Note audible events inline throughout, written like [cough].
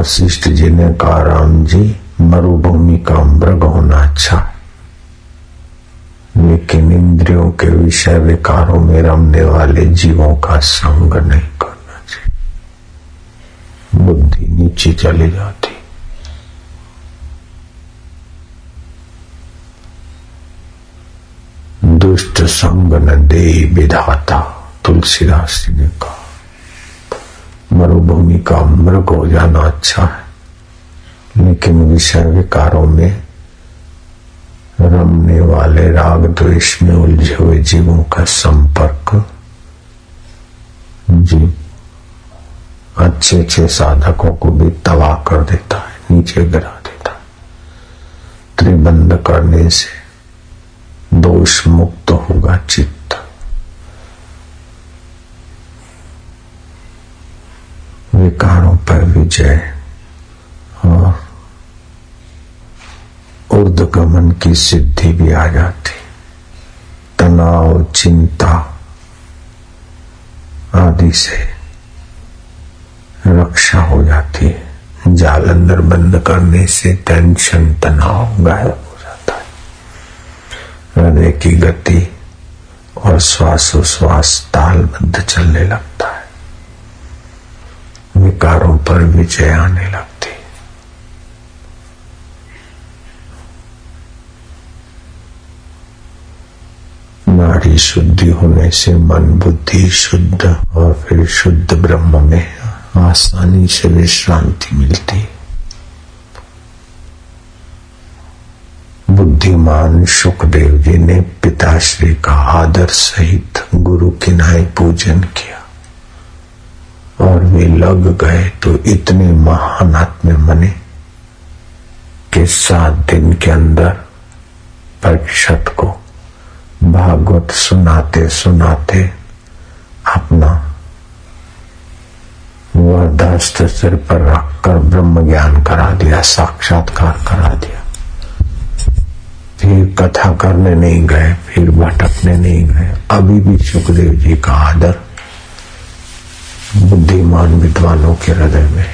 वशिष्ठ जी ने कहा, राम जी मरुभूमि का मृग होना अच्छा लेकिन इंद्रियों के विषय विकारों में रमने वाले जीवों का संग नहीं करना चाहिए। बुद्धि नीचे चली जाती। दुष्ट संग न दे, विधाता, तुलसीदास जी ने कहा। मरुभूमि का मृग हो जाना अच्छा है। लेकिन विषय विकारों में रमने वाले राग द्वेष में उलझे हुए जीवों का संपर्क, जी अच्छे अच्छे साधकों को भी तबाह कर देता है, नीचे गिरा देता है। त्रिबंध करने से दोष मुक्त होगा चित्त। विकारों पर विजय और ऊर्धगमन की सिद्धि भी आ जाती। तनाव, चिंता आदि से रक्षा हो जाती है। जाल अंदर बंद करने से टेंशन तनाव गायब हो जाता है। हृदय की गति और श्वासोश्वास तालबद्ध चलने लगता है। विकारों पर विजय आने लगती। नारी शुद्धि होने से मन बुद्धि शुद्ध और फिर शुद्ध ब्रह्म में आसानी से विश्रांति मिलती। बुद्धिमान सुखदेव जी ने पिताश्री का आदर सहित गुरु किनाई पूजन किया। वे लग गए तो इतने महान आत्मे बने कि सात दिन के अंदर परिषद को भागवत सुनाते सुनाते अपना वरदास्त सिर पर रखकर ब्रह्म ज्ञान करा दिया, साक्षात्कार करा दिया। फिर कथा करने नहीं गए, फिर भटकने नहीं गए। अभी भी सुखदेव जी का आदर बुद्धिमान, विद्वानों के हृदय में।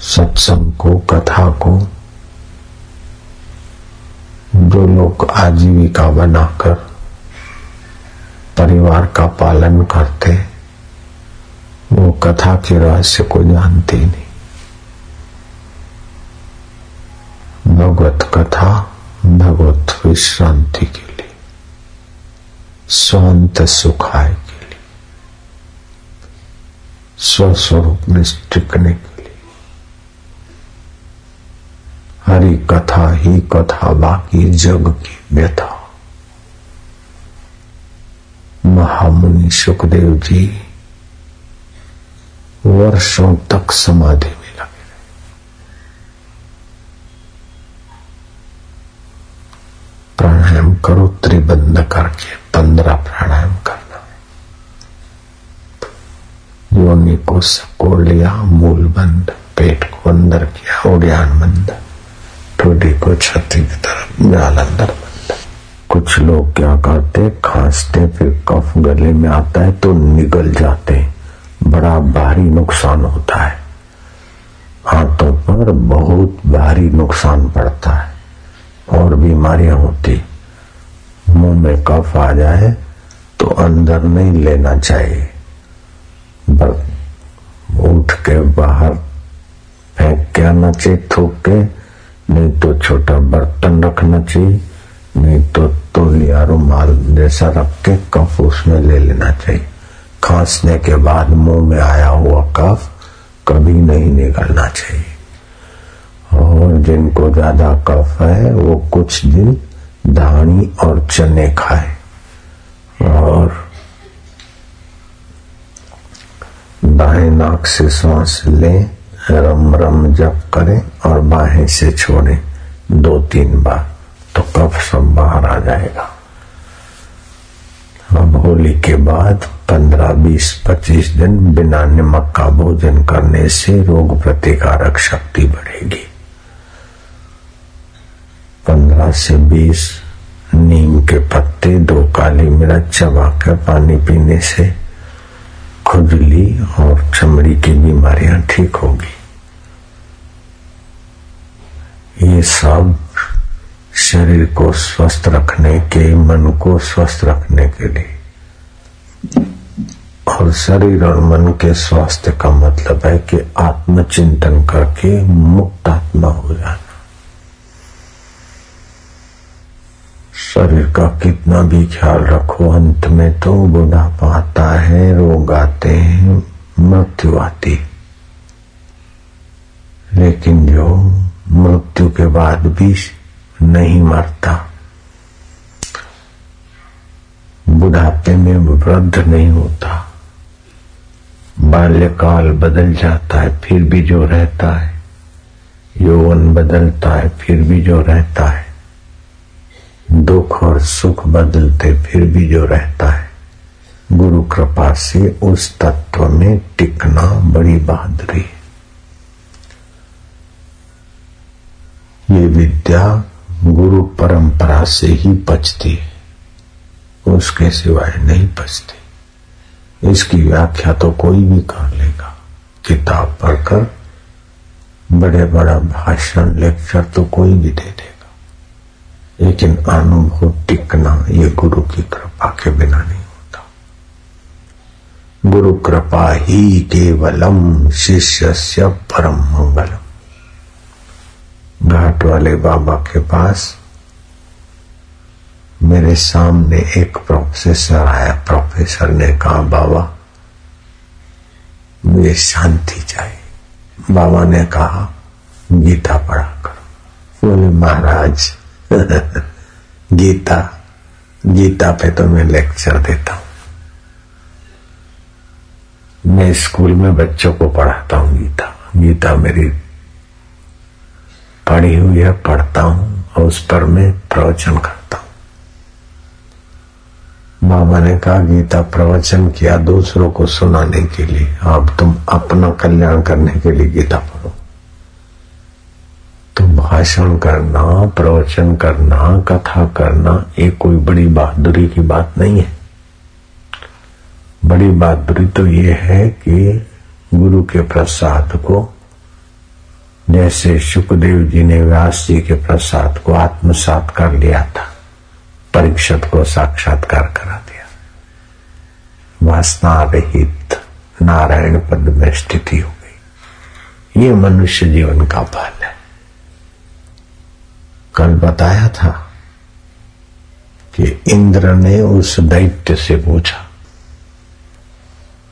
सत्संग को, कथा को, जो लोग आजीविका बनाकर परिवार का पालन करते, वो कथा के रहस्य को जानते नहीं। भगवत कथा, भगवत विश्रांति के स्वांत सुखाय के लिए, स्वस्वरूप में टिकने के लिए। हरि कथा ही कथा, बाकी जग की व्यथा। महामुनि सुखदेव जी, वर्षों तक समाधि में त्रिबंध करके, पंद्रह प्राणायाम करना योनि को सकोड़ लिया, मूल बंद, पेट को अंदर किया उड़ियान बंद ठोडी को छाती की तरफ़, जाल अंदर बंद। कुछ लोग क्या करते, खांसते, फिर कफ गले में आता है तो निगल जाते बड़ा भारी नुकसान होता है। हाथों पर बहुत भारी नुकसान पड़ता है। और बीमारियाँ होती मुँह में कफ आ जाए तो अंदर नहीं लेना चाहिए। उठ के बाहर फेंक के आना चाहिए, थूक के। नहीं तो छोटा बर्तन रखना चाहिए, नहीं तो तोलिया रुमाल जैसा रख के कफ उसमें ले लेना चाहिए। खांसने के बाद मुँह में आया हुआ कफ कभी नहीं निकलना चाहिए। और जिनको ज़्यादा कफ है, वो कुछ दिन धानी और चने खाए। और दाएँ नाक से सांस लें रम रम जप करें और बाहें से छोड़ें। दो तीन बार तो कफ सब बाहर आ जाएगा। अब होली के बाद पंद्रह, बीस, पच्चीस दिन बिना नमक का भोजन करने से रोग प्रतिकारक शक्ति बढ़ेगी। पंद्रह से बीस नीम के पत्ते दो काली मिर्च चबा कर पानी पीने से खुजली और चमड़ी की बीमारियाँ ठीक होगी ये सब शरीर को स्वस्थ रखने के, मन को स्वस्थ रखने के लिए। और शरीर और मन के स्वास्थ्य का मतलब है कि आत्मचिंतन करके मुक्त आत्मा हो जाना। शरीर का कितना भी ख्याल रखो, अंत में तो बुढ़ापा आता है, रोग आते हैं, मृत्यु आती। लेकिन जो मृत्यु के बाद भी नहीं मरता, बुढ़ापे में वृद्ध नहीं होता। बाल्यकाल बदल जाता है, फिर भी जो रहता है, यौवन बदलता है, फिर भी जो रहता है। दुख और सुख बदलते फिर भी जो रहता है, गुरु कृपा से उस तत्व में टिकना बड़ी बहादुरी ये विद्या गुरु परंपरा से ही बचती है, उसके सिवाय नहीं बचती। इसकी व्याख्या तो कोई भी कर लेगा। किताब पढ़कर बड़े बड़ा भाषण, लेक्चर तो कोई भी दे देगा। लेकिन अनुभव टिकना, ये गुरु की कृपा के बिना नहीं होता। गुरु कृपा ही केवलम शिष्य से परम मंगलम। घाट वाले बाबा के पास मेरे सामने एक प्रोफेसर आया। प्रोफेसर ने कहा, बाबा, मुझे शांति चाहिए। बाबा ने कहा, गीता पढ़ा करो। बोले, महाराज [laughs] गीता गीता पे तो मैं लेक्चर देता हूँ। मैं स्कूल में बच्चों को पढ़ाता हूँ गीता। गीता मेरी पढ़ी हुई है, पढ़ता हूँ और उस पर मैं प्रवचन करता हूँ। बाबा ने कहा, गीता, प्रवचन किया दूसरों को सुनाने के लिए। अब तुम अपना कल्याण करने के लिए गीता पढ़ो। तो भाषण करना, प्रवचन करना, कथा करना, ये कोई बड़ी बहादुरी की बात नहीं है। बड़ी बहादुरी तो ये है कि गुरु के प्रसाद को, जैसे सुखदेव जी ने व्यास जी के प्रसाद को आत्मसात कर लिया था, परीक्षित को साक्षात्कार करा दिया। वासना रहित नारायण पद में स्थिति हो गई। ये मनुष्य जीवन का फल है। कल बताया था कि इंद्र ने उस दैत्य से पूछा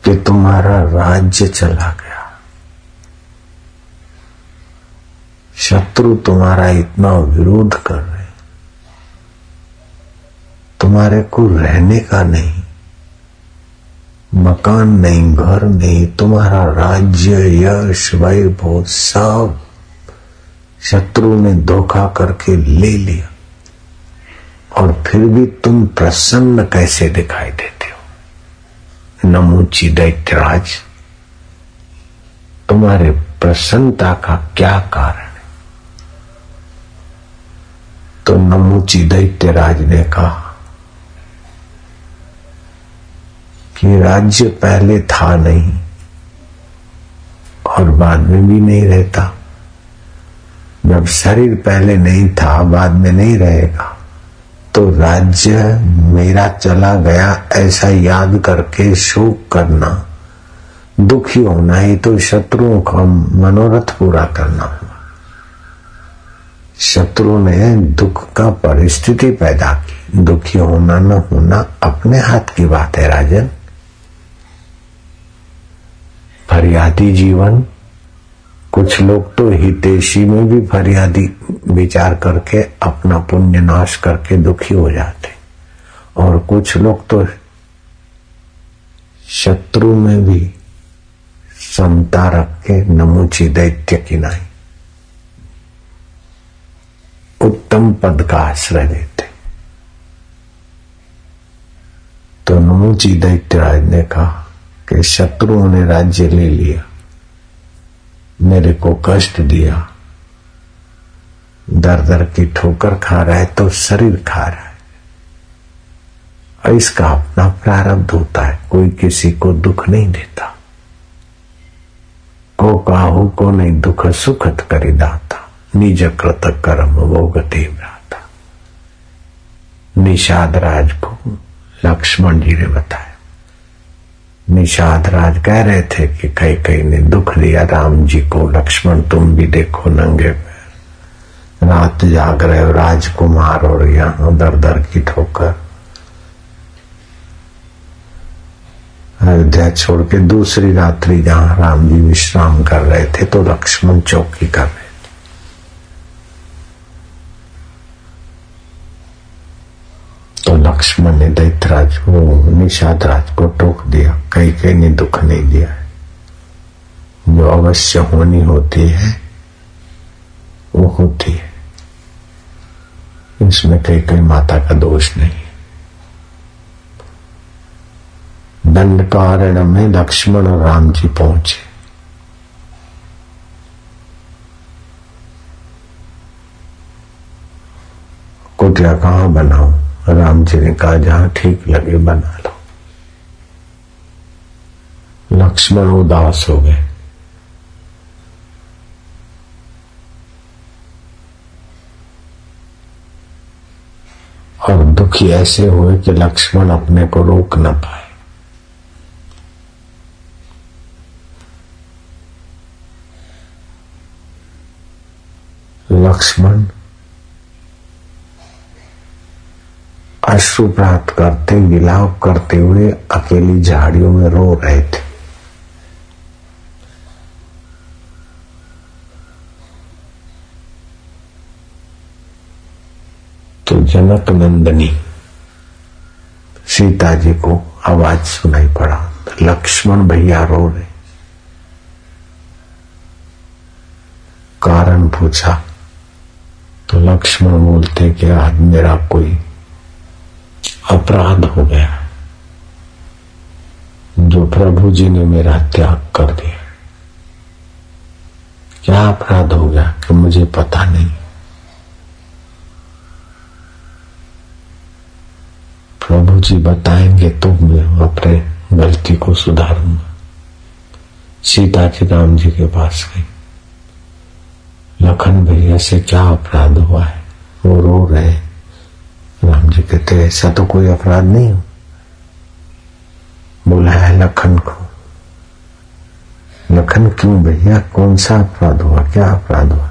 कि तुम्हारा राज्य चला गया। शत्रु तुम्हारा इतना विरोध कर रहे तुम्हारे को रहने का नहीं, मकान नहीं, घर नहीं, तुम्हारा राज्य, यश, वैभव सब शत्रु ने धोखा करके ले लिया। और फिर भी तुम प्रसन्न कैसे दिखाई देते हो? नमूची दैत्यराज, तुम्हारे प्रसन्नता का क्या कारण है? तो नमूची दैत्यराज ने कहा कि राज्य पहले था नहीं और बाद में भी नहीं रहता। जब शरीर पहले नहीं था, बाद में नहीं रहेगा तो राज्य मेरा चला गया ऐसा याद करके शोक करना, दुखी होना ही तो शत्रुओं का मनोरथ पूरा करना हुआ। शत्रु ने दुख का परिस्थिति पैदा की। दुखी होना न होना अपने हाथ की बात है, राजन। फरियादी जीवन कुछ लोग तो हितेशी में भी फरियादी विचार करके अपना पुण्य नाश करके दुखी हो जाते। और कुछ लोग तो शत्रु में भी समता रख के नमुची दैत्य की नहीं उत्तम पद का आश्रय देते। तो नमुची दैत्यराज ने कहा कि शत्रुओं ने राज्य ले लिया। मेरे को कष्ट दिया। दर दर की ठोकर खा रहा है तो शरीर खा रहा है। और इसका अपना प्रारब्ध होता है, कोई किसी को दुख नहीं देता। को काहू को नहीं दुख सुखत करी दाता। निज कृत कर्म वो गति निषाद राज को लक्ष्मण जी ने बताया। निषाद राज कह रहे थे कि कई कई ने दुख दिया, राम जी को, लक्ष्मण तुम भी देखो नंगे पैर। रात जाग रहे हो, राजकुमार और यहाँ दर दर की ठोकर। अयोध्या छोड़ के दूसरी रात्रि जहाँ राम जी विश्राम कर रहे थे तो लक्ष्मण चौकी कर रहे तो लक्ष्मण ने दैतराज को निषाद राज को टोक दिया। कहीं कहीं ने दुख नहीं दिया। जो अवश्य होनी होती है, वो होती है। इसमें कई कई माता का दोष नहीं। दंड कारण में लक्ष्मण और राम जी पहुँचे। कुटिया कहाँ बनाऊँ? राम जी ने कहा, जहाँ ठीक लगे, बना लो। लक्ष्मण उदास हो गए। और दुखी ऐसे हुए कि लक्ष्मण अपने को रोक न पाए। लक्ष्मण अश्रु प्राप्त करते, विलाप करते हुए अकेली झाड़ियों में रो रहे थे। तो जनक नंदनी, सीता जी को आवाज़ सुनाई पड़ा, लक्ष्मण भैया रो रहे। कारण पूछा तो लक्ष्मण बोलते कि आज मेरा कोई अपराध हो गया। जो प्रभु जी ने मेरा त्याग कर दिया। क्या अपराध हो गया कि मुझे पता नहीं? प्रभु जी बताएँगे तो मैं अपने गलती को सुधारूँगा। सीता जी राम जी के पास गई। लखन भैया से क्या अपराध हुआ है? वो रो रहे राम जी कहते, ऐसा तो कोई अपराध नहीं हो। बोला, है लखन को। लखन, क्यों भैया? कौन सा अपराध हुआ? क्या अपराध हुआ?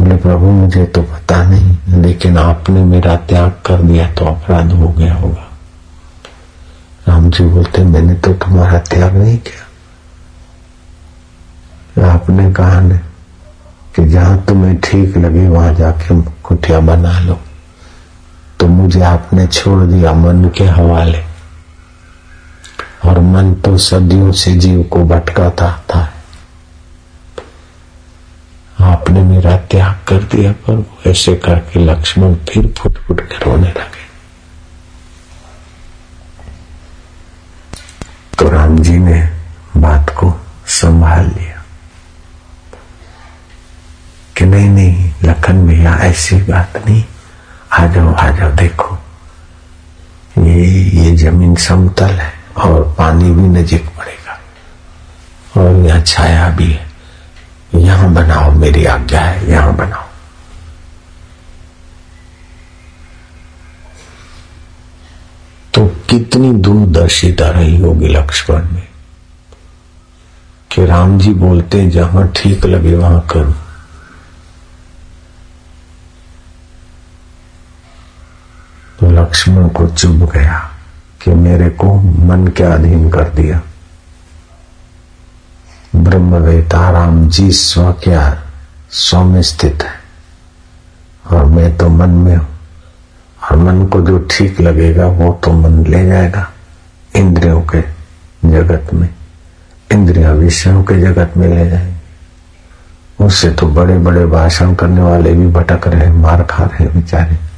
बोले, प्रभु, मुझे तो पता नहीं, लेकिन आपने मेरा त्याग कर दिया तो अपराध हो गया होगा। राम जी बोलते, मैंने तो तुम्हारा त्याग नहीं किया। आपने कहा नहीं कि जहाँ तुम्हें ठीक लगे, वहाँ जाके कुटिया बना लो। तो मुझे आपने छोड़ दिया मन के हवाले। और मन तो सदियों से जीव को भटकाता था। आपने मेरा त्याग कर दिया, पर ऐसे करके लक्ष्मण फिर फुट फुट कर रोने लगे। तो राम जी ने बात को संभाल लिया। कि नहीं नहीं, लखन भैया, ऐसी बात नहीं। आ जाओ आ जाओ देखो। ये ये ज़मीन समतल है और पानी भी नजीक पड़ेगा। और यहाँ छाया भी है। यहाँ बनाओ, मेरी आज्ञा है, यहाँ बनाओ। तो कितनी दूरदर्शिता रही होगी लक्ष्मण में कि राम जी बोलते जहाँ ठीक लगे, वहाँ करो। लक्ष्मण को चुभ गया कि मेरे को मन के अधीन कर दिया। ब्रह्मवेता राम जी स्व क्या स्व में स्थित है। और मैं तो मन में हूँ। और मन को जो ठीक लगेगा, वो तो मन ले जाएगा। इंद्रियों के जगत में, इंद्रिया विषयों के जगत में ले जाएँगे। उससे तो बड़े बड़े भाषण करने वाले भी भटक रहे मार खा रहे बेचारे।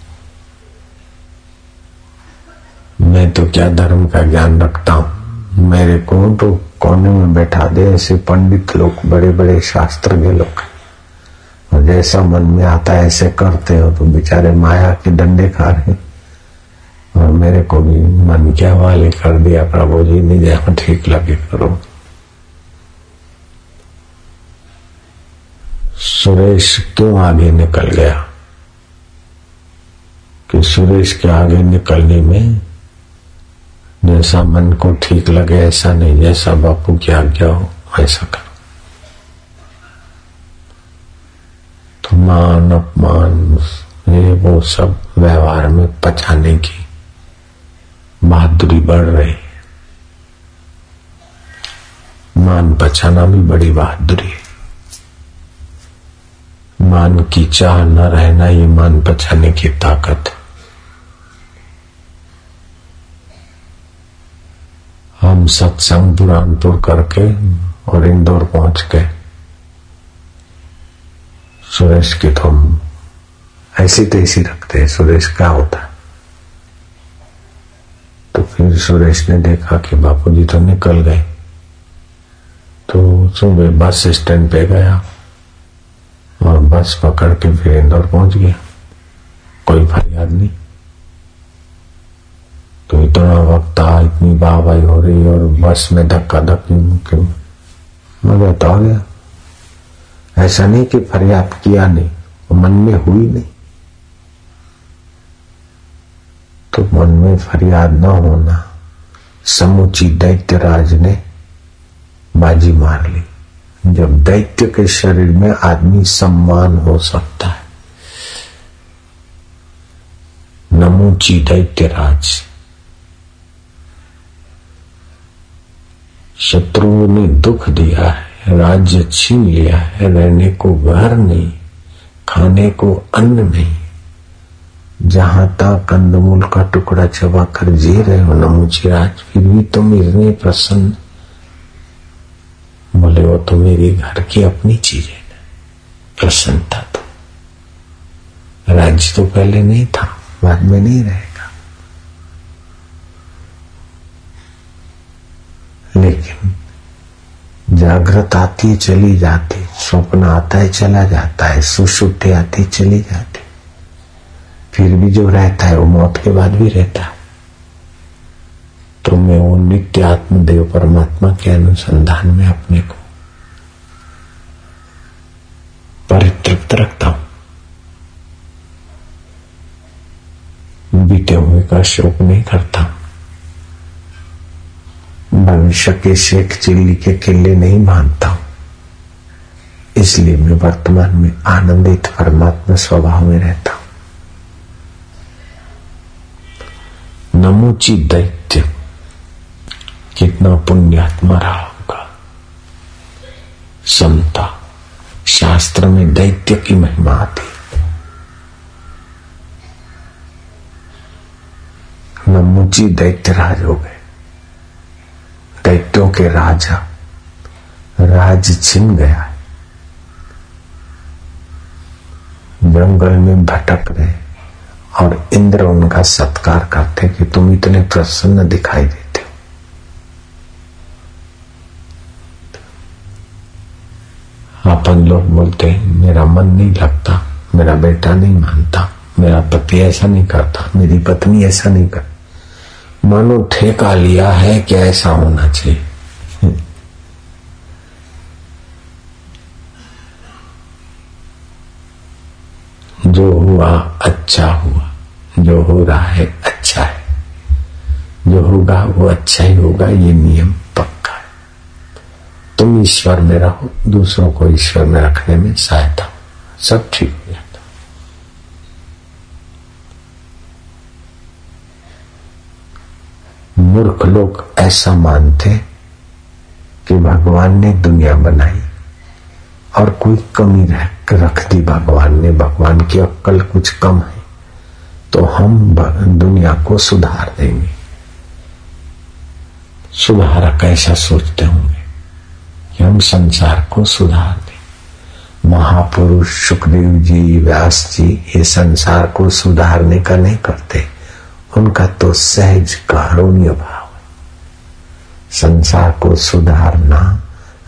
मैं तो क्या धर्म का ज्ञान रखता हूँ? मेरे को तो कोने में बैठा दे ऐसे पंडित लोग बड़े बड़े शास्त्र के लोग। और जैसा मन में आता है, ऐसे करते हो तो बेचारे माया के डंडे खा रहे और मेरे को भी मन के हवाले कर दिया, प्रभु जी ने जहाँ ठीक लगे करो। सुरेश क्यों आगे निकल गया? कि सुरेश के आगे निकलने में जैसा मन को ठीक लगे, ऐसा नहीं, जैसा बापू की आज्ञा हो, ऐसा करो। तो मान, अपमान, ये वो सब व्यवहार में पचाने की बहादुरी बढ़ रही मान पचाना भी बड़ी बहादुरी है। मान की चाह न रहना, ये मान पचाने की ताकत हम सत्संग बुरहानपुर करके और इंदौर पहुँच गए सुरेश की तो हम ऐसी तैसी रखते हैं। सुरेश, क्या होता है? तो फिर सुरेश ने देखा कि बापूजी तो निकल गए। तो सुबह बस स्टैंड पे गया और बस पकड़ के फिर इंदौर पहुँच गया। कोई फरियाद नहीं। तो इतना वक्त आ, इतनी बाबाई हो रही और बस में धक्का धक्की क्यों मज़ा तो आ गया। ऐसा नहीं कि फरियाद किया नहीं, वो मन में हुई नहीं। तो मन में फरियाद न होना, समुची दैत्य राज ने बाजी मार ली। जब दैत्य के शरीर में आदमी सम्मान हो सकता है, नमूची दैत्य शत्रुओं ने दुख दिया है, राज्य छीन लिया है, रहने को घर नहीं, खाने को अन्न नहीं। जहाँ तक कंदमूल का टुकड़ा चबा कर जी रहे हो नमूची राज फिर भी तुम इतने प्रसन्न। बोले, वो तो मेरी घर की अपनी चीज़ है प्रसन्नता तो। राज्य तो पहले नहीं था, बाद में नहीं रहेगा लेकिन जागृत आती है चली जाती, स्वप्न आता है चला जाता है सुषुप्ति आती चली जाती। फिर भी जो रहता है, वो मौत के बाद भी रहता है। तो मैं वो नित्य आत्मदेव परमात्मा के अनुसंधान में अपने को परितृप्त रखता हूँ। बीते हुए का शोक नहीं करता भविष्य के शेख चिल्ली के किले नहीं मानता। हूँ इसलिए मैं वर्तमान में आनंदित परमात्मा स्वभाव में रहता हूँ। नमूची दैत्य, कितना पुण्यात्मा रहा होगा? समता शास्त्र में दैत्य की महिमा आती। नमुची दैत्य राज हो गए। दैत्यों के राजा। राज छिन गया है। जंगल में भटक रहे और इंद्र उनका सत्कार करते कि तुम इतने प्रसन्न दिखाई देते हो। अपन लोग बोलते हैं मेरा मन नहीं लगता, मेरा बेटा नहीं मानता, मेरा पति ऐसा नहीं करता, मेरी पत्नी ऐसा नहीं कर मानो ठेका लिया है कि ऐसा होना चाहिए? जो हुआ अच्छा हुआ, जो हो रहा है अच्छा है। जो होगा वो अच्छा ही होगा, ये नियम पक्का है। तुम ईश्वर में रहो, दूसरों को ईश्वर में रखने में सहायता सब ठीक हो मूर्ख लोग ऐसा मानते कि भगवान ने दुनिया बनाई और कोई कमी रह रख दी भगवान ने। भगवान की अक्कल कुछ कम है तो हम दुनिया को सुधार देंगे। सुधारा कैसा सोचते होंगे कि हम संसार को सुधार दें? महापुरुष, सुखदेव जी, व्यास जी, ये संसार को सुधारने का नहीं करते। उनका तो सहज कारुण्य भाव है। संसार को सुधारना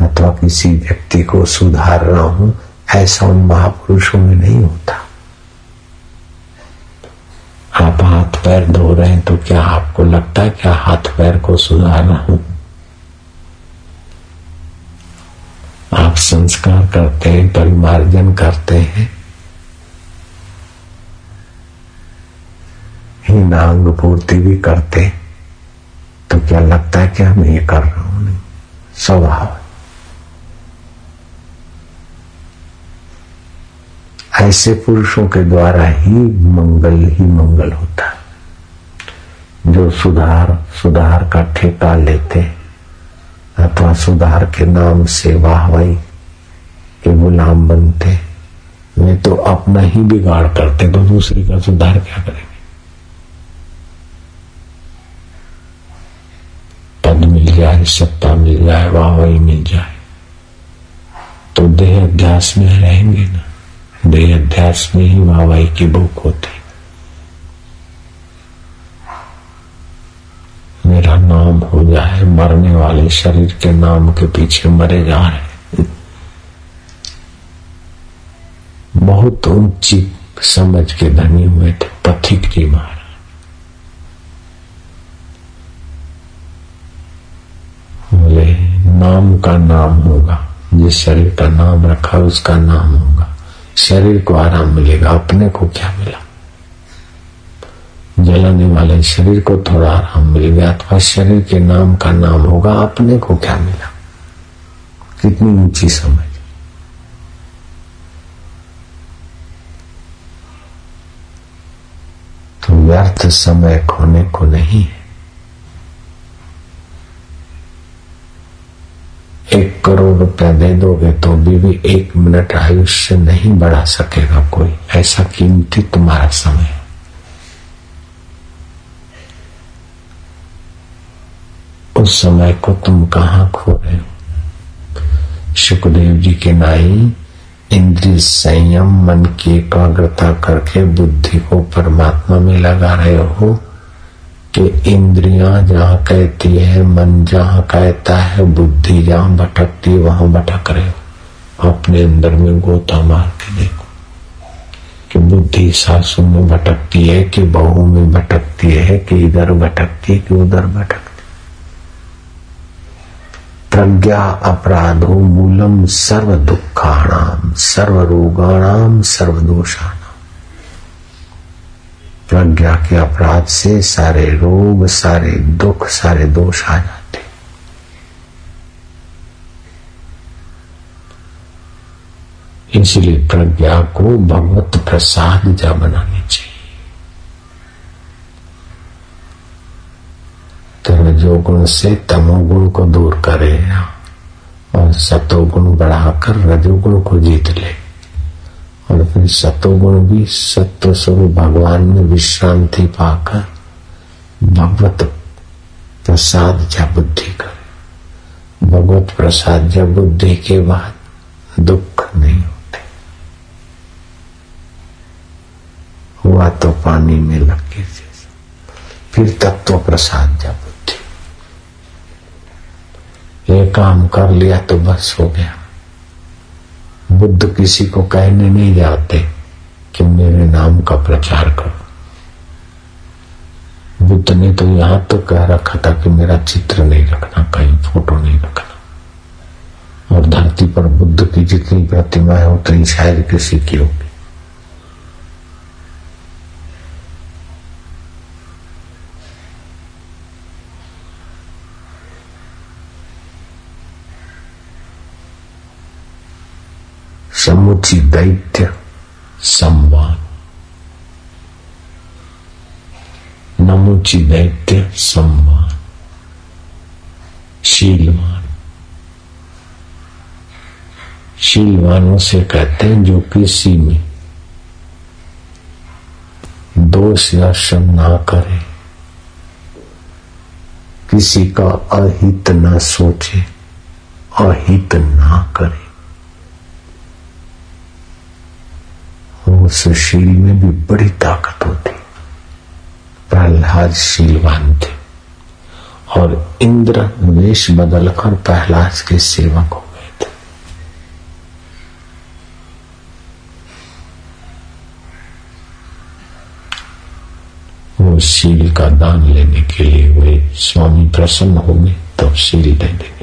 अथवा किसी व्यक्ति को सुधार रहा हूँ, ऐसा उन महापुरुषों में नहीं होता। आप हाथ पैर धो रहे हैं तो क्या आपको लगता है क्या हाथ पैर को सुधारना हूँ? आप संस्कार करते हैं, परिमार्जन करते हैं नांग पूर्ति भी करते तो क्या लगता है कि हम ये कर रहा हूँ? नहीं। स्वभाव ऐसे पुरुषों के द्वारा ही मंगल ही मंगल होता है। जो सुधार सुधार का ठेका लेते, अथवा सुधार के नाम से वाहवाई के गुलाम बनते, वे तो अपना ही बिगाड़ करते तो दूसरे का सुधार क्या करेंगे पद मिल जाए, सत्ता मिल जाए, वाहवाही मिल जाए तो देह अध्यास में रहेंगे ना। देह अध्यास में ही वाहवाही की भूख होती। मेरा नाम हो जाए, मरने वाले शरीर के नाम के पीछे मरे जा रहे बहुत ऊँची समझ के धनी हुए थे, पथिक जी महाराज। बोले नाम का नाम होगा। जिस शरीर का नाम रखा उसका नाम होगा। शरीर को आराम मिलेगा, अपने को क्या मिला? जलाने वाले शरीर को थोड़ा आराम मिल गया अथवा शरीर के नाम का नाम होगा, अपने को क्या मिला? कितनी ऊँची समझ। तो व्यर्थ समय खोने को नहीं है एक करोड़ रुपया दे दोगे तो भी, भी एक मिनट आयुष्य नहीं बढ़ा सकेगा कोई। ऐसा कीमती तुम्हारा समय उस समय को तुम कहा खो रहे हो? सुखदेव जी के नाई इंद्रिय संयम मन की एकाग्रता करके बुद्धि को परमात्मा में लगा रहे हो। कि इंद्रियाँ जहाँ कहती है, मन जहाँ कहता है, बुद्धि जहाँ भटकती है, वहाँ भटक रहे हो। अपने अंदर में गोता मार के देखो कि बुद्धि सासू में भटकती है, कि बहू में भटकती है, कि इधर भटकती है, कि उधर भटकती प्रज्ञा अपराधो मूलम सर्व दुखाणाम सर्व रोगाणाम सर्व दोषाणाम प्रज्ञा के अपराध से सारे रोग, सारे दुख, सारे दोष आ जाते। इसलिए प्रज्ञा को भगवत प्रसाद जा बनानी चाहिए। तो रजोगुण से तमोगुण को दूर करे और सतोगुण बढ़ाकर रजोगुण को जीत ले। और फिर सतोगुण भी सत्व स्वरूप भगवान में विश्रांति पाकर भगवत प्रसाद जा बुद्धि करे भगवत प्रसाद जा बुद्धि के बाद दुख नहीं होते। हुआ तो पानी में लग के फिर तत्व प्रसाद या बुद्धि। ये काम कर लिया तो बस हो गया। बुद्ध किसी को कहने नहीं जाते कि मेरे नाम का प्रचार करो। बुद्ध ने तो यहाँ तो कह रखा था कि मेरा चित्र नहीं रखना, कहीं फ़ोटो नहीं रखना। और धरती पर बुद्ध की जितनी प्रतिमा है, उतनी शायद किसी की होगी। समुची दैत्य संवान नमुची दैत्य संवान शीलवान शीलवानों से कहते हैं जो किसी में दोष या श्रम ना करे। किसी का अहित न सोचे, अहित ना करे। उस शील में भी बड़ी ताकत होती। प्रहलाद शीलवान थे और इंद्र वेश बदलकर प्रहलाद के सेवक हो गए थे। वो शील का दान लेने के लिए वे स्वामी प्रसन्न होंगे, तब शील दे देंगे।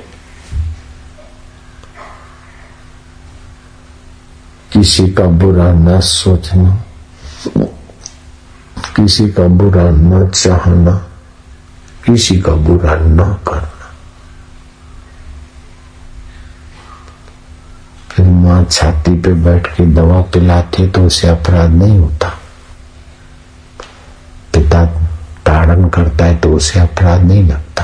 किसी का बुरा न सोचना, किसी का बुरा न चाहना, किसी का बुरा न करना। फिर माँ छाती पे बैठ के दवा पिलाते तो उसे अपराध नहीं होता। पिता ताड़न करता है तो उसे अपराध नहीं लगता।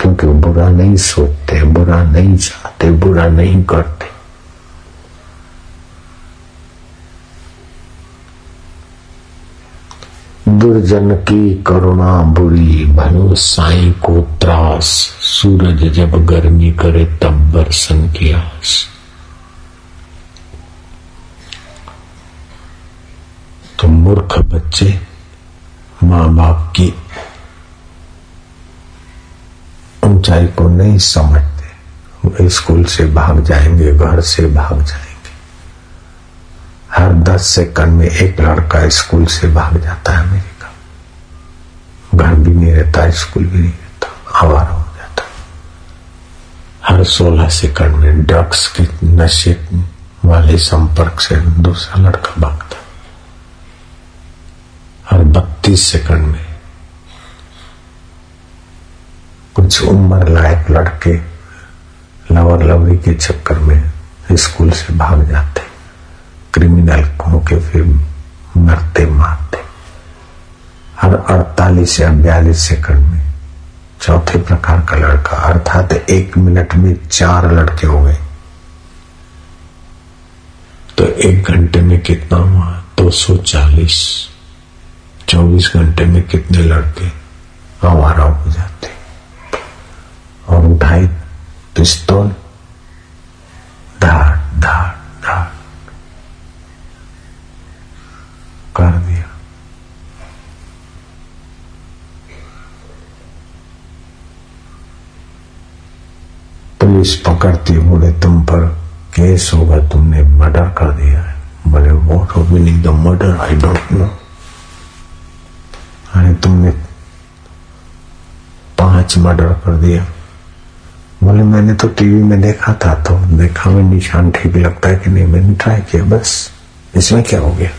क्योंकि वो बुरा नहीं सोचते, बुरा नहीं चाहते, बुरा नहीं करते। दुर्जन की करुणा बुरी, भलो साई को त्रास। सूरज जब गर्मी करे, तब बरसन की आस। तो मूर्ख बच्चे माँ बाप की ऊंचाई को नहीं समझते। स्कूल से भाग जाएँगे, घर से भाग जाएँगे। हर दस सेकंड में एक लड़का स्कूल से भाग जाता है अमेरिका। घर भी नहीं रहता, स्कूल भी नहीं रहता, आवारा हो जाता। हर सोलह सेकंड में ड्रग्स के नशे वाले संपर्क से दूसरा लड़का भागता हर बत्तीस सेकंड में कुछ उम्र लायक लड़के लवर लवरी के चक्कर में स्कूल से भाग जाते क्रिमिनल होके फिर मरते मारते हर अड़तालीस या बयालीस सेकंड में चौथे प्रकार का लड़का अर्थात एक मिनट में चार लड़के हो गए तो एक घंटे में कितना हुआ दो सौ चालीस चौबीस घंटे में कितने लड़के आवारा हो जाते और उठाई पिस्तौल धार धार धाड़ कर दिया। पुलिस पकड़ती बोले तुम पर केस होगा, तुमने मर्डर कर दिया है। बोले what meaning the murder I don't know अरे, तुमने पाँच मर्डर कर दिया। बोले मैंने तो टीवी में देखा था तो देखा में निशान ठीक लगता है कि नहीं, मैंने ट्राई किया, बस। इसमें क्या हो गया?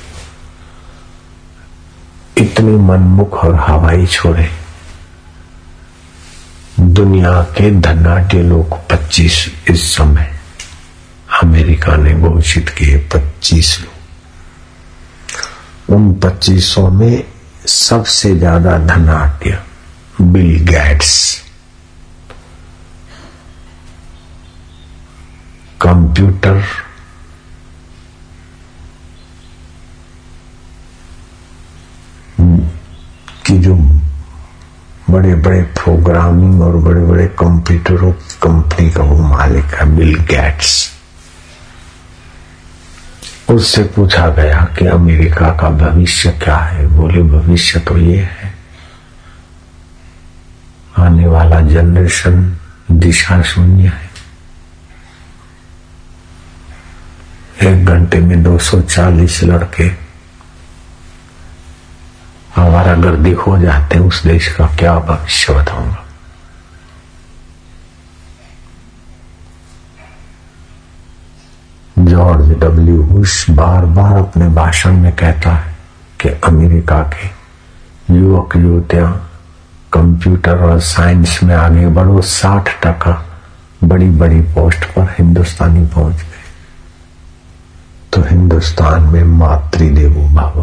इतने मनमुख और हवाई छोड़े दुनिया के धनाट्य लोग 25 इस समय अमेरिका ने घोषित किए 25 लोग। उन 25 में सबसे ज़्यादा धनाट्य बिल गैट्स। कंप्यूटर की जो बड़े बड़े प्रोग्रामिंग और बड़े बड़े कंप्यूटरों कंपनी का वो मालिक है बिल गेट्स उससे पूछा गया कि अमेरिका का भविष्य क्या है? बोले, भविष्य तो ये है। आने वाला जनरेशन दिशा शून्य है। एक घंटे में 240 लड़के हमारा गर्दी हो जाते उस देश का क्या भविष्य बताऊँगा? जॉर्ज डब्ल्यू बुश बार बार अपने भाषण में कहता है कि अमेरिका के युवक युवतियाँ कंप्यूटर और साइंस में आगे बढ़ो, साठ टका बड़ी बड़ी पोस्ट पर हिंदुस्तानी पहुँच गए। तो हिंदुस्तान में मातृदेवो भव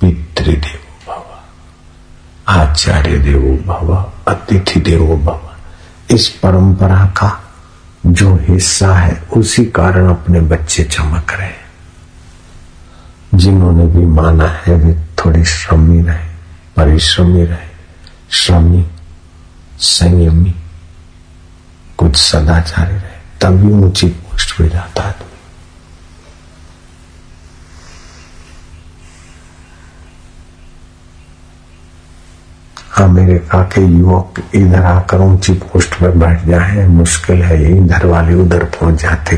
पितृदेवो। आचार्य देवो भव, अतिथि देवो भव। इस परंपरा का जो हिस्सा है, उसी कारण अपने बच्चे चमक रहे जिन्होंने भी माना है, वे थोड़े श्रमी रहे, परिश्रमी रहे। श्रमी, संयमी, कुछ सदाचारी रहे। तभी ऊँची पोस्ट पे जाता है। अमेरिका के युवक इधर आकर ऊँची पोस्ट पर बैठ जाए, मुश्किल है इधर वाले उधर पहुँच जाते।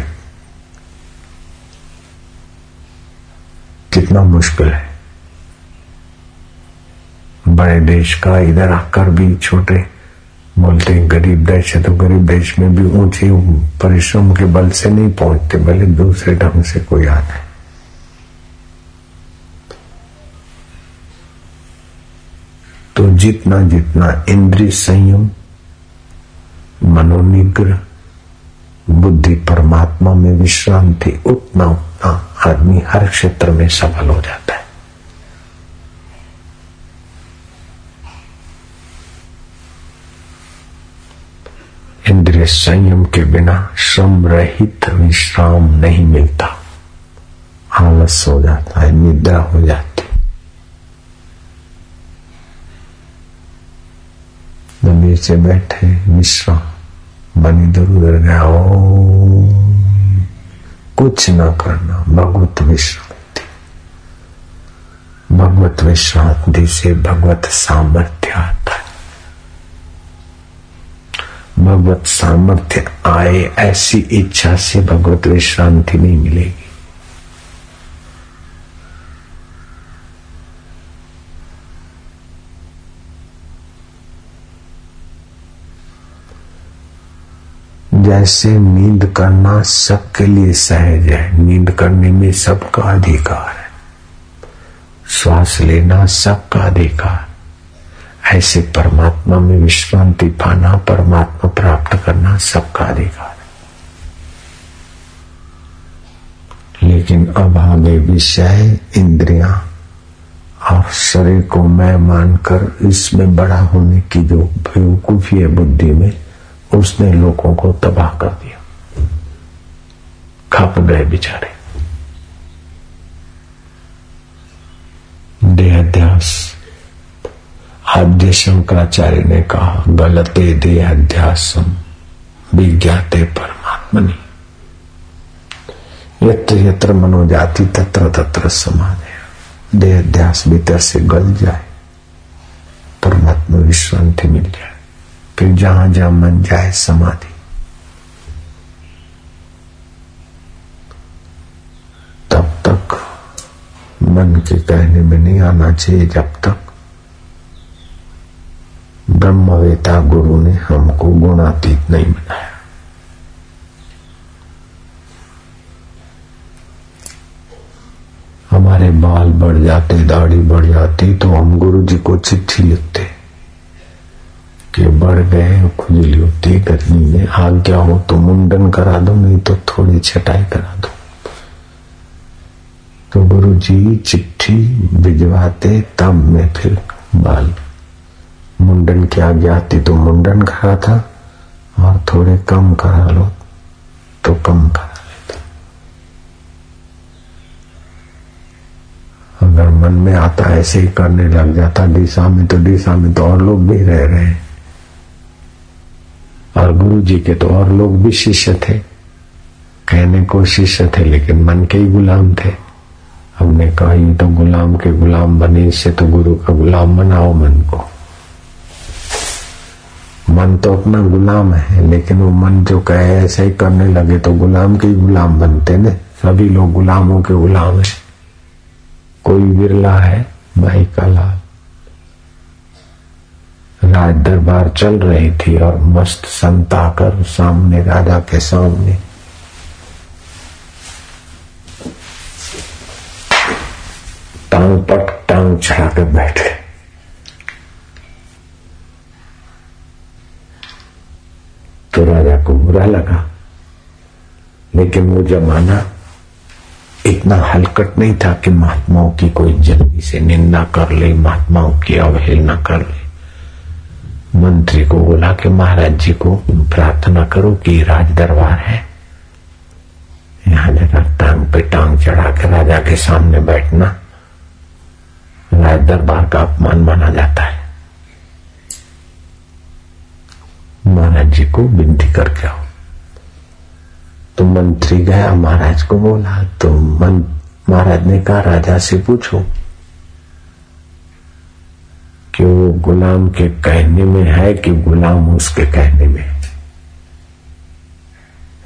कितना मुश्किल है। बड़े देश का इधर आकर भी छोटे, बोलते हैं, गरीब देश है तो गरीब देश में भी ऊँचे, परिश्रम के बल से नहीं पहुँचते, भले दूसरे ढंग से कोई आता है तो जितना जितना इंद्रिय संयम, मनोनिग्रह, बुद्धि परमात्मा में विश्रांति उतना उतना आदमी हर क्षेत्र में सफल हो जाता है। इंद्रिय संयम के बिना श्रम रहित विश्राम नहीं मिलता। आलस हो जाता है, निद्रा हो जाती जमीर से बैठे मिश्रा मन इधर उधर गया ओ कुछ ना करना, भगवत विश्रांति भगवत विश्रांति से भगवत सामर्थ्य आता है। भगवत सामर्थ्य आए ऐसी इच्छा से भगवत विश्रांति नहीं मिलेगी। जैसे नींद करना सबके लिए सहज है। नींद करने में सबका अधिकार है। श्वास लेना सबका अधिकार ऐसे परमात्मा में विश्रांति पाना, परमात्मा प्राप्त करना सबका अधिकार है। लेकिन अब आगे विषय, इंद्रिया और शरीर को मैं मानकर इसमें बड़ा होने की जो बेवकूफ़ी है बुद्धि में उसने लोगों को तबाह कर दिया। खप गए बेचारे। देहाध्यास आद्य शंकराचार्य ने कहा, गलते देहाध्यासम, विज्ञाते परमात्मनि। यत्र यत्र मनो जाति तत्र तत्र समाधि। देहाध्यास भीतर से गल जाए, परमात्मा विश्रांति मिल जाए। फिर जहाँ जहाँ मन जाए समाधि। तब तक मन के कहने में नहीं आना चाहिए जब तक ब्रह्मवेता गुरु ने हमको गुणातीत नहीं बनाया। हमारे बाल बढ़ जाते, दाढ़ी बढ़ जाती तो हम गुरु जी को चिट्ठी लिखते। कि बढ़ गए खुजली होती गर्मी में। आज्ञा हो तो मुंडन करा दो, नहीं तो थोड़ी छटाई करा दो। तो गुरु जी चिट्ठी भिजवाते, तब मैं फिर बाल मुंडन की आज्ञा आती। तो मुंडन करा था और थोड़े कम करा लो तो कम करा लेता। अगर मन में आता, ऐसे ही करने लग जाता। दिशा में तो दिशा में तो और लोग भी रह रहे हैं। और गुरु जी के तो और लोग भी शिष्य थे। कहने को शिष्य थे, लेकिन मन के ही गुलाम थे। हमने कहा, ये तो गुलाम के गुलाम बने, इससे तो गुरु का गुलाम बनाओ मन को। मन तो अपना गुलाम है, लेकिन वो मन जो कहे, ऐसे ही करने लगे तो गुलाम के ही गुलाम बनते न। सभी लोग गुलामों के गुलाम है। कोई बिरला है, भाई का लाल राज दरबार चल रही थी और मस्त संत आकर सामने, राजा के सामने। टांग पट टांग चढ़ा कर बैठे। तो राजा को बुरा लगा, लेकिन वो जमाना इतना हलकट नहीं था कि महात्माओं की कोई जल्दी से निंदा कर ले, महात्माओं की अवहेलना कर ले। मंत्री को बोला कि महाराज जी को प्रार्थना करो कि राज दरबार है। यहाँ जरा टांग पे टांग चढ़ा के राजा के सामने बैठना। राज दरबार का अपमान माना जाता है। महाराज जी को विनती करके आओ। तो मंत्री गया, महाराज को बोला तो मन महाराज ने कहा, राजा से पूछो। कि वो गुलाम के कहने में है कि गुलाम उसके कहने में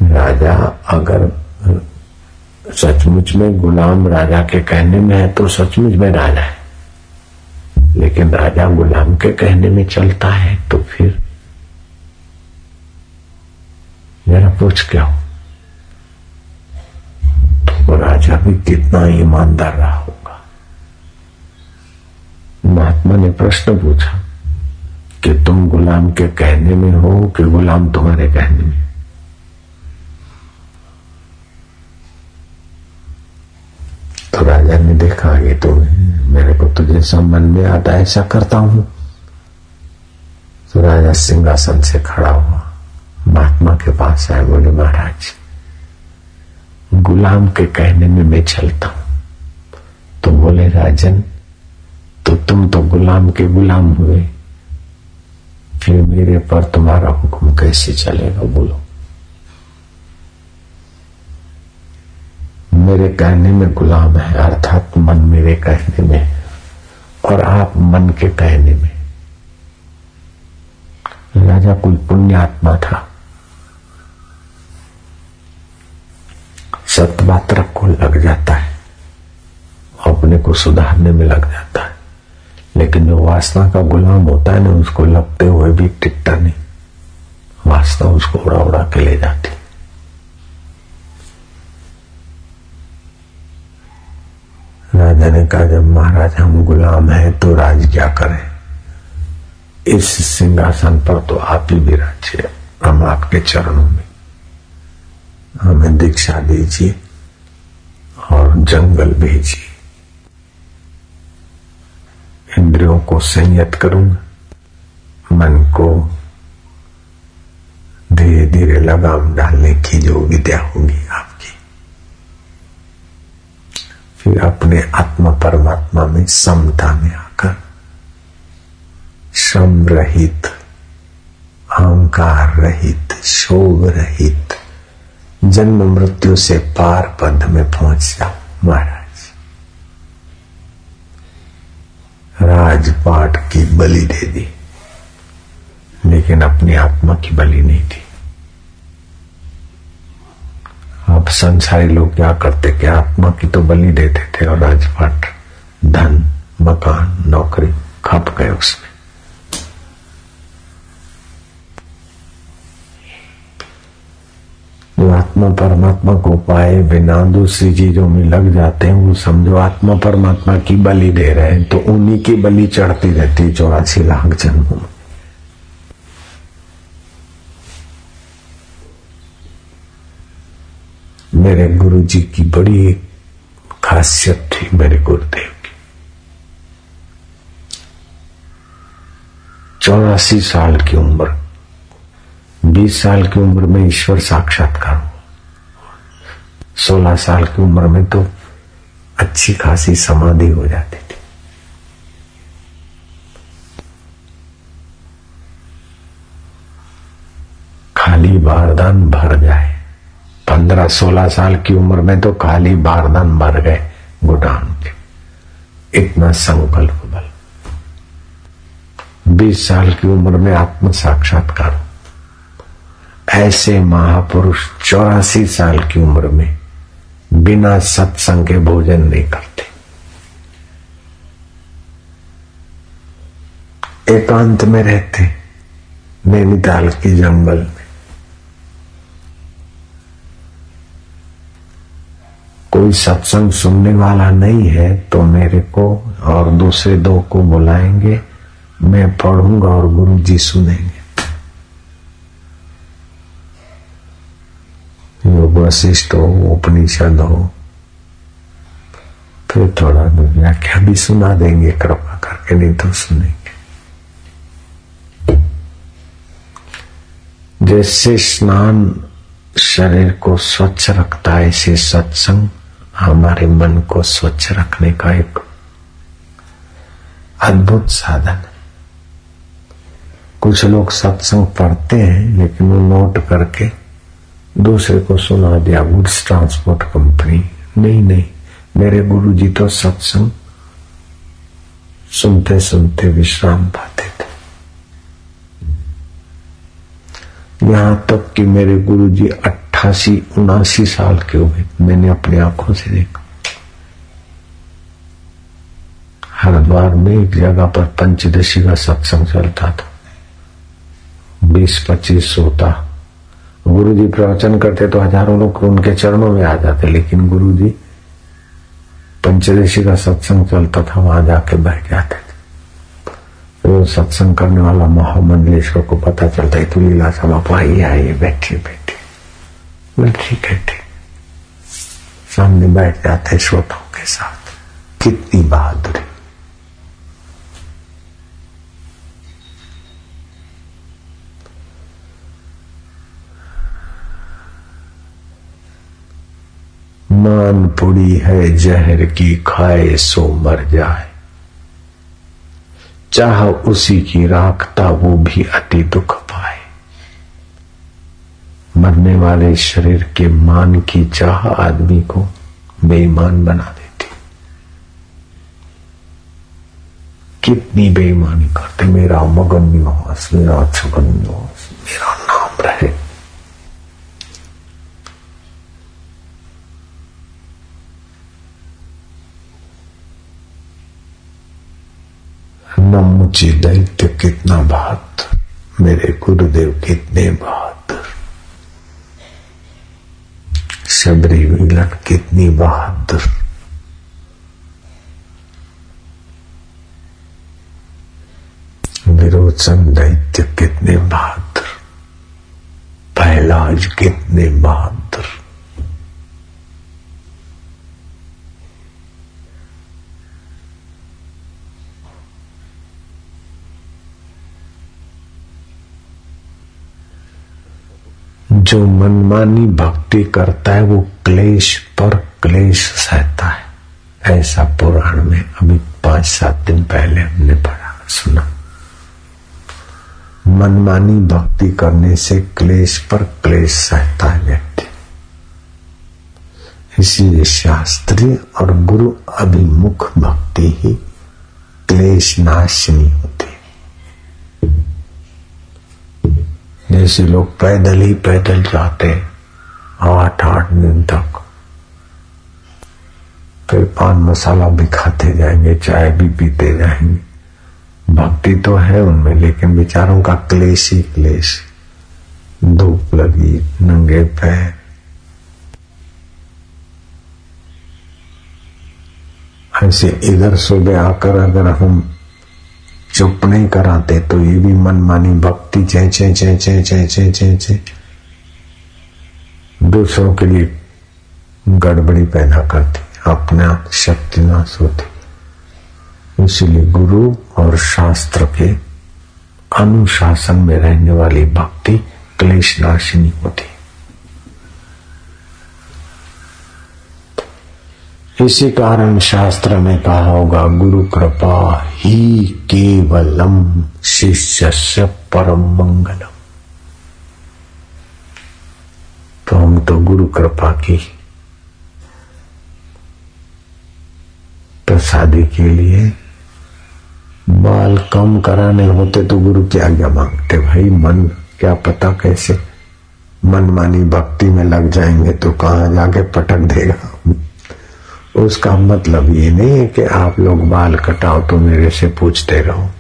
राजा अगर सचमुच में गुलाम राजा के कहने में है तो सचमुच में राजा है। लेकिन राजा गुलाम के कहने में चलता है तो फिर जरा पूछ क्या हो तो राजा भी कितना ईमानदार रहा। होगा महात्मा ने प्रश्न पूछा कि तुम गुलाम के कहने में हो कि गुलाम तुम्हारे कहने में? तो राजा ने देखा, ये तो मेरे को तो जैसा मन में आता ऐसा करता हूँ। तो राजा सिंहासन से खड़ा हुआ। महात्मा के पास आए बोले, महाराज, गुलाम के कहने में मैं चलता हूँ। तो बोले, राजन तो तुम तो गुलाम के गुलाम हुए। फिर मेरे पर तुम्हारा हुक्म कैसे चलेगा, बोलो। मेरे कहने में गुलाम है, अर्थात मन मेरे कहने में और आप मन के कहने में। राजा कोई पुण्यात्मा था। सतमात्र को लग जाता है। अपने को सुधारने में लग जाता है। लेकिन जो वासना का गुलाम होता है ना, उसको लपते हुए भी टिकता नहीं। वासना उसको उड़ा उड़ा के ले जाती। राजा ने कहा, जब महाराज हम गुलाम हैं तो राज क्या करें? इस सिंहासन पर तो आप ही विराजिए हम आपके चरणों में। हमें दीक्षा दीजिए और जंगल भेजिए। इंद्रियों को संयत करूँगा। मन को धीरे धीरे लगाम डालने की जो विद्या होगी आपकी। फिर अपने आत्मा परमात्मा में समता में आकर श्रम रहित, अहंकार रहित, शोभ रहित, जन्म मृत्यु से पार पद में पहुँच जाओ महाराज। राजपाट की बलि दे दी। लेकिन अपनी आत्मा की बलि नहीं थी। आप संसारी लोग क्या करते कि आत्मा की तो बलि देते थे और राजपाट धन, मकान, नौकरी खप गए उसमें। जो आत्मा परमात्मा को पाए बिना दूसरी चीज़ों में लग जाते हैं, वो समझो आत्मा परमात्मा की बलि दे रहे हैं तो उन्हीं की बलि चढ़ती रहती है चौरासी लाख जन्मों में। मेरे गुरु जी की बड़ी खासियत थी मेरे गुरुदेव की। चौरासी साल की उम्र। बीस साल की उम्र में ईश्वर साक्षात्कार सोलह साल की उम्र में तो अच्छी खासी समाधि हो जाती थी। खाली बारदान भर जाए। पंद्रह सोलह साल की उम्र में तो खाली बारदान भर गए गुटान के। इतना संकल्प बल। बीस साल की उम्र में आत्म साक्षात्कार ऐसे महापुरुष चौरासी साल की उम्र में बिना सत्संग के भोजन नहीं करते। एकांत में रहते, नैनीताल के जंगल में। कोई सत्संग सुनने वाला नहीं है तो मेरे को और दूसरे दो को बुलाएँगे, मैं पढ़ूँगा और गुरु जी सुनेंगे। योग वशिष्ठ हो उपनिषद हो। फिर थोड़ा व्याख्या भी सुना देंगे, कृपा करके, नहीं तो सुनेंगे। जैसे स्नान शरीर को स्वच्छ रखता है, ऐसे सत्संग हमारे मन को स्वच्छ रखने का एक अद्भुत साधन है। कुछ लोग सत्संग पढ़ते हैं, लेकिन वो नोट करके दूसरे को सुना दिया गुड्स ट्रांसपोर्ट कंपनी नहीं नहीं, मेरे गुरु जी तो सत्संग सुनते सुनते विश्राम पाते थे। यहाँ तक कि मेरे गुरु जी अट्ठासी, उनासी साल के हुए, मैंने अपनी आँखों से देखा। हरिद्वार में एक जगह पर पंचदशी का सत्संग चलता था। बीस, पच्चीस सोता गुरु जी प्रवचन करते तो हज़ारों लोग उनके चरणों में आ जाते, लेकिन गुरु जी पंचदेशी का सत्संग चलता था, वहाँ जाके बैठ जाते थे। तो सत्संग करने वाला महामंडलेश्वर को पता चलता है तो लीला सा बापा आइए आइए, बैठिए बैठिए। ठीक है, ठीक। सामने बैठ जाते श्रोताओं के साथ। कितनी बहादुरी। मान पुड़ी है, जहर की खाए सो मर जाए। चाह उसी की राखता वो भी अति दुख पाए। मरने वाले शरीर के मान की चाह आदमी को बेईमान बना देती। कितनी बेईमानी करते, मेरा मगन निवास, मेरा छगन निवास, मेरा नाम रहे। मुझे दैत्य कितना बहादुर मेरे गुरुदेव कितने बहादुर शबरी विलट कितनी बहादुर विरोचन दैत्य कितने बहादुर पहलाज कितने बहादुर जो मनमानी भक्ति करता है, वो क्लेश पर क्लेश सहता है। ऐसा पुराण में अभी पाँच सात दिन पहले हमने पढ़ा, सुना। मनमानी भक्ति करने से क्लेश पर क्लेश सहता है व्यक्ति। इसीलिए शास्त्रीय और गुरु अभिमुख भक्ति ही क्लेश नाशनी होती। जैसे लोग पैदल ही पैदल जाते आठ आठ दिन तक। फिर पान मसाला भी खाते जाएँगे, चाय भी पीते जाएँगे। भक्ति तो है उनमें, लेकिन विचारों का क्लेश ही क्लेश। धूप लगी, नंगे पैर। ऐसे इधर सुबह आकर अगर हम चुप नहीं कराते तो ये भी मनमानी भक्ति, चे चे चे चे चे चे चे चे। दूसरों के लिए गड़बड़ी पैदा करती, अपने आप शक्ति नाश होती। इसलिए गुरु और शास्त्र के अनुशासन में रहने वाली भक्ति क्लेश नाशिनी होती। इसी कारण शास्त्र में कहा होगा, गुरु कृपा ही केवलम शिष्य से परम मंगलम। तो हम तो गुरु कृपा की प्रसादी के लिए बाल कम कराने होते तो गुरु की आज्ञा मांगते। भाई, मन क्या पता कैसे? मनमानी भक्ति में लग जाएँगे तो कहा जाके पटक देगा? उसका मतलब ये नहीं है कि आप लोग बाल कटाओ तो मेरे से पूछते रहो।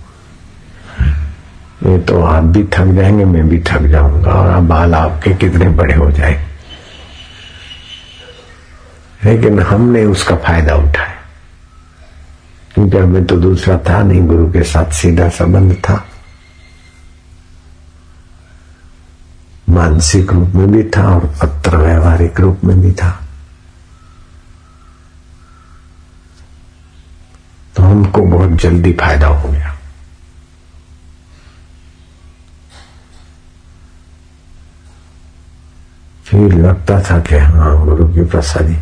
ये तो आप भी थक जाएँगे, मैं भी थक जाऊँगा और आप बाल आपके कितने बड़े हो जाए। लेकिन हमने उसका फ़ायदा उठाया। क्योंकि हमें तो दूसरा था नहीं, गुरु के साथ सीधा संबंध था। मानसिक रूप में भी था और पत्र व्यवहारिक रूप में भी था। तो हमको बहुत जल्दी फ़ायदा हो गया। फिर लगता था कि हाँ गुरु की प्रसादी।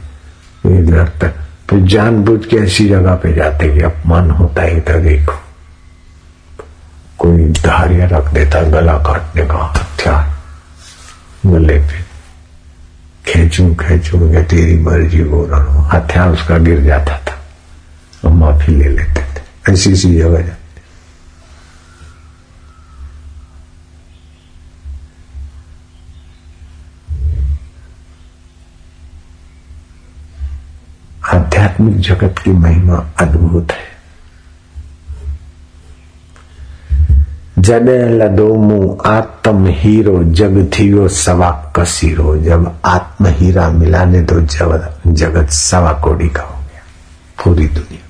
फिर लगता, फिर जानबूझ के ऐसी जगह पे जाते कि अपमान होता है इधर देखो। कोई धारिया रख देता, गला काटने का हथियार। गले पे। खेचू खेचू तेरी मर्ज़ी बोल रहा। हूँ हथियार उसका गिर जाता था। और माफ़ी ले लेते थे। ऐसी ऐसी जगह जाते। आध्यात्मिक जगत की महिमा अद्भुत है। जडे लदो मुँह आत्म हीरो, जग थियो सवा कसीरो। जब आत्म हीरा मिलाने दो जगत सवा कोड़ी का हो गया। पूरी दुनिया।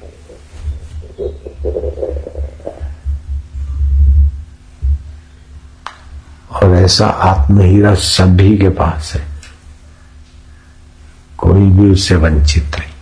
और ऐसा आत्महीरा सभी के पास है। कोई भी उससे वंचित नहीं।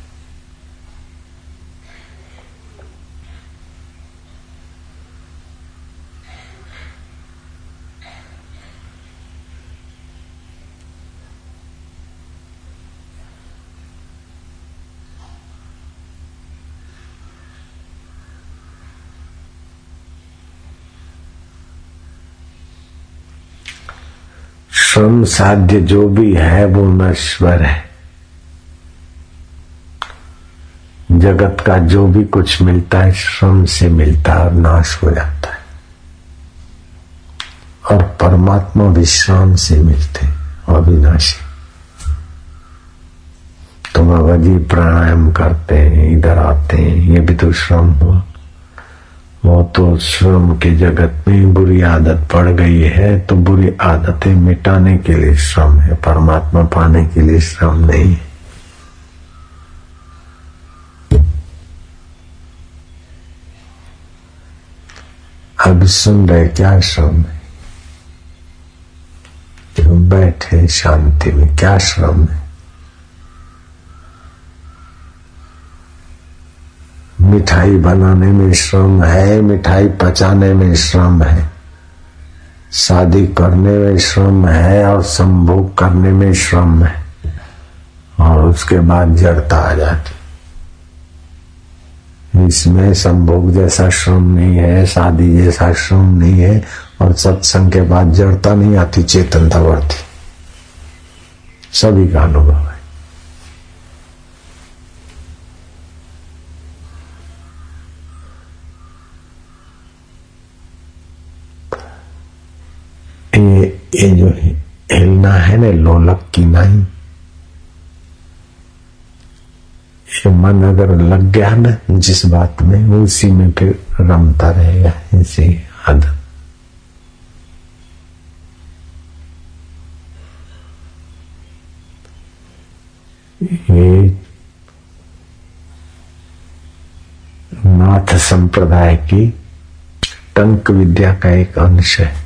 श्रम साध्य जो भी है वो नश्वर है। जगत का जो भी कुछ मिलता है श्रम से मिलता है और नाश हो जाता है। और परमात्मा विश्राम से मिलते अविनाशी। तो बाबा जी प्राणायाम करते हैं, इधर आते हैं, ये भी तो श्रम हुआ। वो तो श्रम के जगत में बुरी आदत पड़ गई है तो बुरी आदतें मिटाने के लिए श्रम है, परमात्मा पाने के लिए श्रम नहीं है। अब सुन रहे क्या श्रम है? बैठे शांति में, क्या श्रम है? मिठाई बनाने में श्रम है, मिठाई पचाने में श्रम है। शादी करने में श्रम है और संभोग करने में श्रम है। और उसके बाद जड़ता आ जाती। इसमें संभोग जैसा श्रम नहीं है, शादी जैसा श्रम नहीं है और सत्संग के बाद जड़ता नहीं आती चेतनता बढ़ती सभी का अनुभव है। ये जो हिलना है ना, लोलक की नहीं मन अगर लग गया ना जिस बात में, उसी में फिर रमता रहेगा ऐसे ये नाथ संप्रदाय की टंक विद्या का एक अंश है।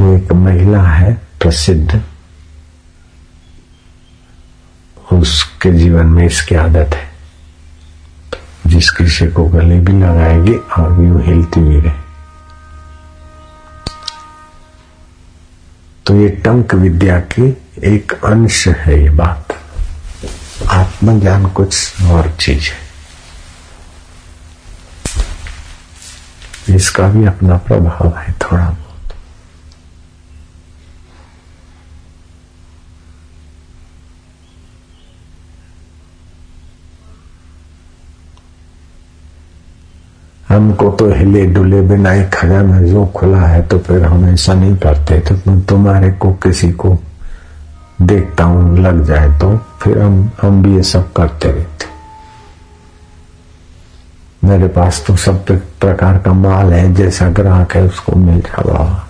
एक महिला है प्रसिद्ध। उसके जीवन में इसकी आदत है। जिस किसी को गले भी लगाएगी और यूँ हिलती भी रहे। तो ये टंक विद्या की एक अंश है ये बात। आत्मज्ञान कुछ और चीज़ है। इसका भी अपना प्रभाव है थोड़ा। हमको तो हिले डुले बिना एक खजाना जो खुला है तो फिर हम ऐसा नहीं करते। तो तुम्हारे को किसी को देखता हूँ, लग जाए तो फिर हम हम भी ये सब करते रहते। मेरे पास तो सब प्रकार का माल है, जैसा ग्राहक है, उसको मिल जावा।